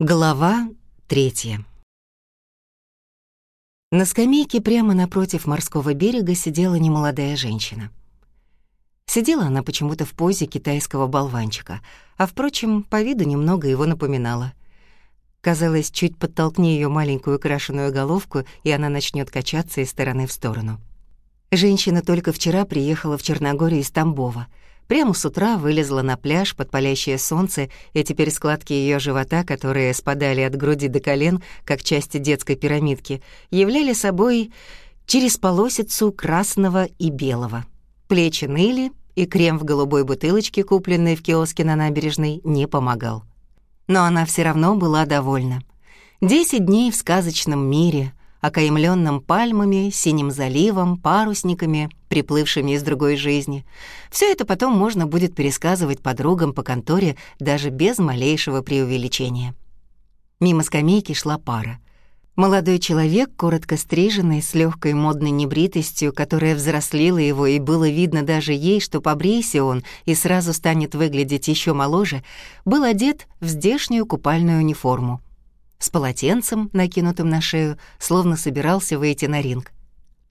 Глава третья. На скамейке прямо напротив морского берега сидела немолодая женщина. Сидела она почему-то в позе китайского болванчика, а, впрочем, по виду немного его напоминала. Казалось, чуть подтолкни ее маленькую крашеную головку, и она начнет качаться из стороны в сторону. Женщина только вчера приехала в Черногорию из Тамбова — Прямо с утра вылезла на пляж под палящее солнце, и теперь складки ее живота, которые спадали от груди до колен, как части детской пирамидки, являли собой через полосицу красного и белого. Плечи ныли, и крем в голубой бутылочке, купленный в киоске на набережной, не помогал. Но она все равно была довольна. Десять дней в сказочном мире — окаймленном пальмами, синим заливом, парусниками, приплывшими из другой жизни. Все это потом можно будет пересказывать подругам по конторе даже без малейшего преувеличения. Мимо скамейки шла пара. Молодой человек, коротко стриженный, с легкой модной небритостью, которая взрослила его, и было видно даже ей, что побрейся он и сразу станет выглядеть еще моложе, был одет в здешнюю купальную униформу с полотенцем, накинутым на шею, словно собирался выйти на ринг.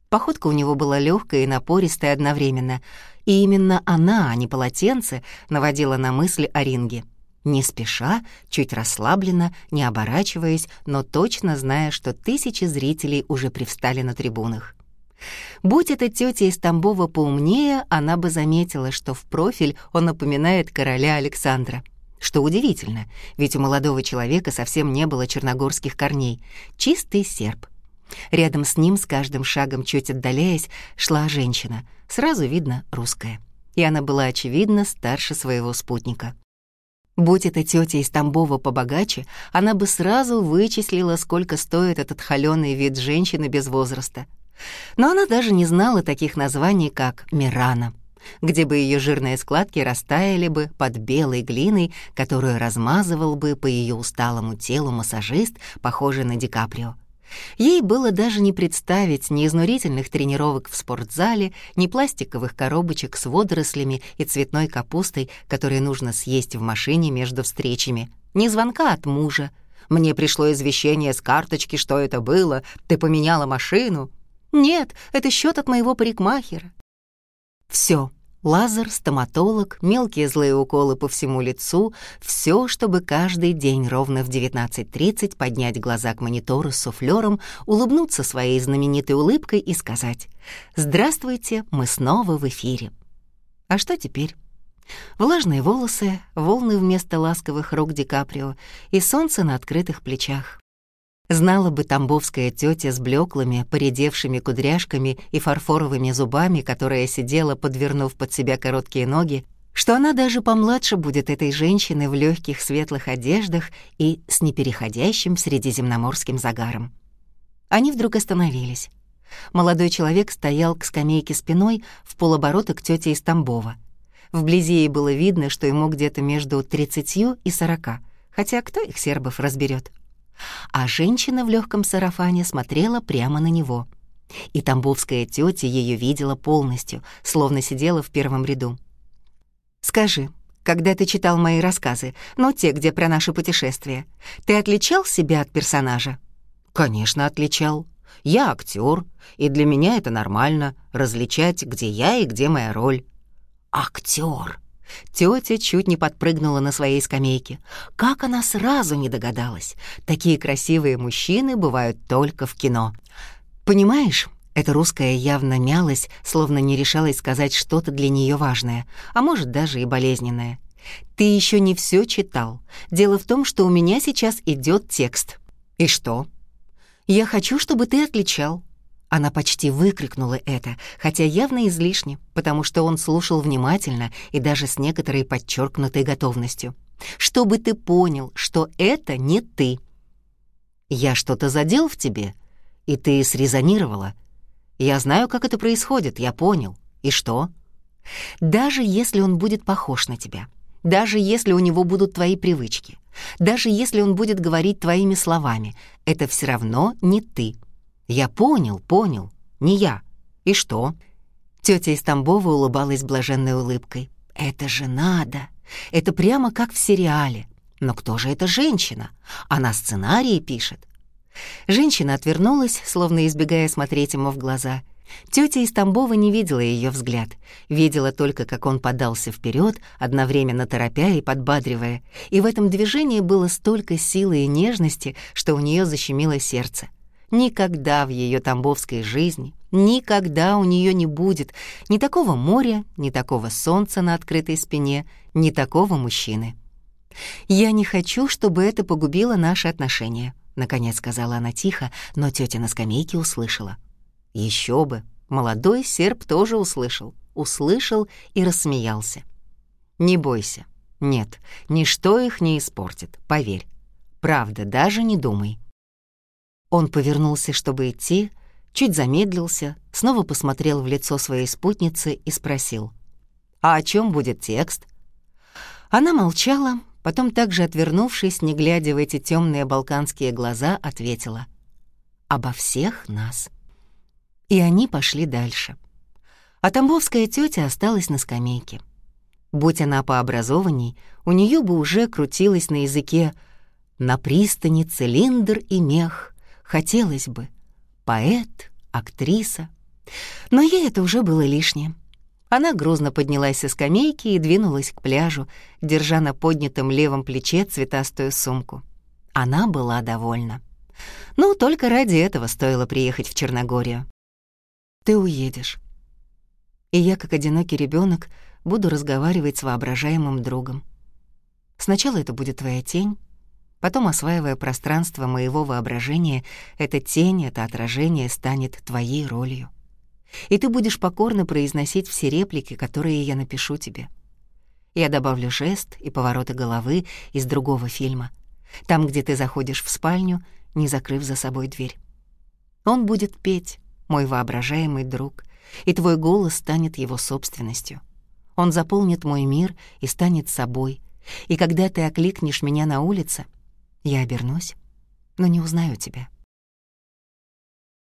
Походка у него была легкая и напористая одновременно, и именно она, а не полотенце, наводила на мысли о ринге. Не спеша, чуть расслабленно, не оборачиваясь, но точно зная, что тысячи зрителей уже привстали на трибунах. Будь эта тетя из Тамбова поумнее, она бы заметила, что в профиль он напоминает короля Александра — что удивительно, ведь у молодого человека совсем не было черногорских корней. Чистый серб. Рядом с ним, с каждым шагом чуть отдаляясь, шла женщина. Сразу видно русская. И она была, очевидно, старше своего спутника. Будь эта тетя из Тамбова побогаче, она бы сразу вычислила, сколько стоит этот холёный вид женщины без возраста. Но она даже не знала таких названий, как «Мирана», где бы ее жирные складки растаяли бы под белой глиной, которую размазывал бы по ее усталому телу массажист, похожий на Ди Каприо. Ей было даже не представить ни изнурительных тренировок в спортзале, ни пластиковых коробочек с водорослями и цветной капустой, которые нужно съесть в машине между встречами, ни звонка от мужа. «Мне пришло извещение с карточки, что это было. Ты поменяла машину?» «Нет, это счет от моего парикмахера». Все. Лазер, стоматолог, мелкие злые уколы по всему лицу — все, чтобы каждый день ровно в 19.30 поднять глаза к монитору с суфлером, улыбнуться своей знаменитой улыбкой и сказать «Здравствуйте, мы снова в эфире». А что теперь? Влажные волосы, волны вместо ласковых рук Ди Каприо и солнце на открытых плечах. Знала бы тамбовская тетя с блеклыми, поредевшими кудряшками и фарфоровыми зубами, которая сидела, подвернув под себя короткие ноги, что она даже помладше будет этой женщины в легких светлых одеждах и с непереходящим средиземноморским загаром. Они вдруг остановились. Молодой человек стоял к скамейке спиной в полоборота к тете из Тамбова. Вблизи ей было видно, что ему где-то между тридцатью и сорока, хотя кто их сербов разберет а женщина в легком сарафане смотрела прямо на него. И тамбовская тетя ее видела полностью, словно сидела в первом ряду. «Скажи, когда ты читал мои рассказы, ну, те, где про наше путешествие, ты отличал себя от персонажа?» «Конечно, отличал. Я актер, и для меня это нормально — различать, где я и где моя роль». «Актер!» Тетя чуть не подпрыгнула на своей скамейке. Как она сразу не догадалась. Такие красивые мужчины бывают только в кино. Понимаешь, эта русская явно мялась, словно не решалась сказать что-то для нее важное, а может даже и болезненное. Ты еще не все читал. Дело в том, что у меня сейчас идет текст. И что? Я хочу, чтобы ты отличал. Она почти выкрикнула это, хотя явно излишне, потому что он слушал внимательно и даже с некоторой подчеркнутой готовностью. «Чтобы ты понял, что это не ты». «Я что-то задел в тебе, и ты срезонировала. Я знаю, как это происходит, я понял. И что?» «Даже если он будет похож на тебя, даже если у него будут твои привычки, даже если он будет говорить твоими словами, это все равно не ты». «Я понял, понял. Не я. И что?» Тетя из Тамбова улыбалась блаженной улыбкой. «Это же надо! Это прямо как в сериале. Но кто же эта женщина? Она сценарии пишет. Женщина отвернулась, словно избегая смотреть ему в глаза. Тётя из Тамбова не видела её взгляд, видела только, как он подался вперёд, одновременно торопя и подбадривая, и в этом движении было столько силы и нежности, что у неё защемило сердце. Никогда в её тамбовской жизни, никогда у неё не будет ни такого моря, ни такого солнца на открытой спине, ни такого мужчины. «Я не хочу, чтобы это погубило наши отношения», — наконец сказала она тихо, но тетя на скамейке услышала. Еще бы, молодой серп тоже услышал, услышал и рассмеялся. «Не бойся. Нет, ничто их не испортит, поверь. Правда, даже не думай». Он повернулся, чтобы идти, чуть замедлился, снова посмотрел в лицо своей спутницы и спросил. «А о чем будет текст?» Она молчала, потом также отвернувшись, не глядя в эти темные балканские глаза, ответила. «Обо всех нас». И они пошли дальше. А тамбовская тетя осталась на скамейке. Будь она по образованней, у нее бы уже крутилось на языке «на пристани цилиндр и мех», хотелось бы «поэт», «актриса». Но ей это уже было лишнее. Она грузно поднялась со скамейки и двинулась к пляжу, держа на поднятом левом плече цветастую сумку. Она была довольна. Ну, только ради этого стоило приехать в Черногорию. Ты уедешь. И я, как одинокий ребенок, буду разговаривать с воображаемым другом. Сначала это будет твоя тень, потом, осваивая пространство моего воображения, эта тень, это отражение станет твоей ролью и ты будешь покорно произносить все реплики, которые я напишу тебе. Я добавлю жест и повороты головы из другого фильма, там, где ты заходишь в спальню, не закрыв за собой дверь. Он будет петь, мой воображаемый друг, и твой голос станет его собственностью. Он заполнит мой мир и станет собой, и когда ты окликнешь меня на улице, я обернусь, но не узнаю тебя.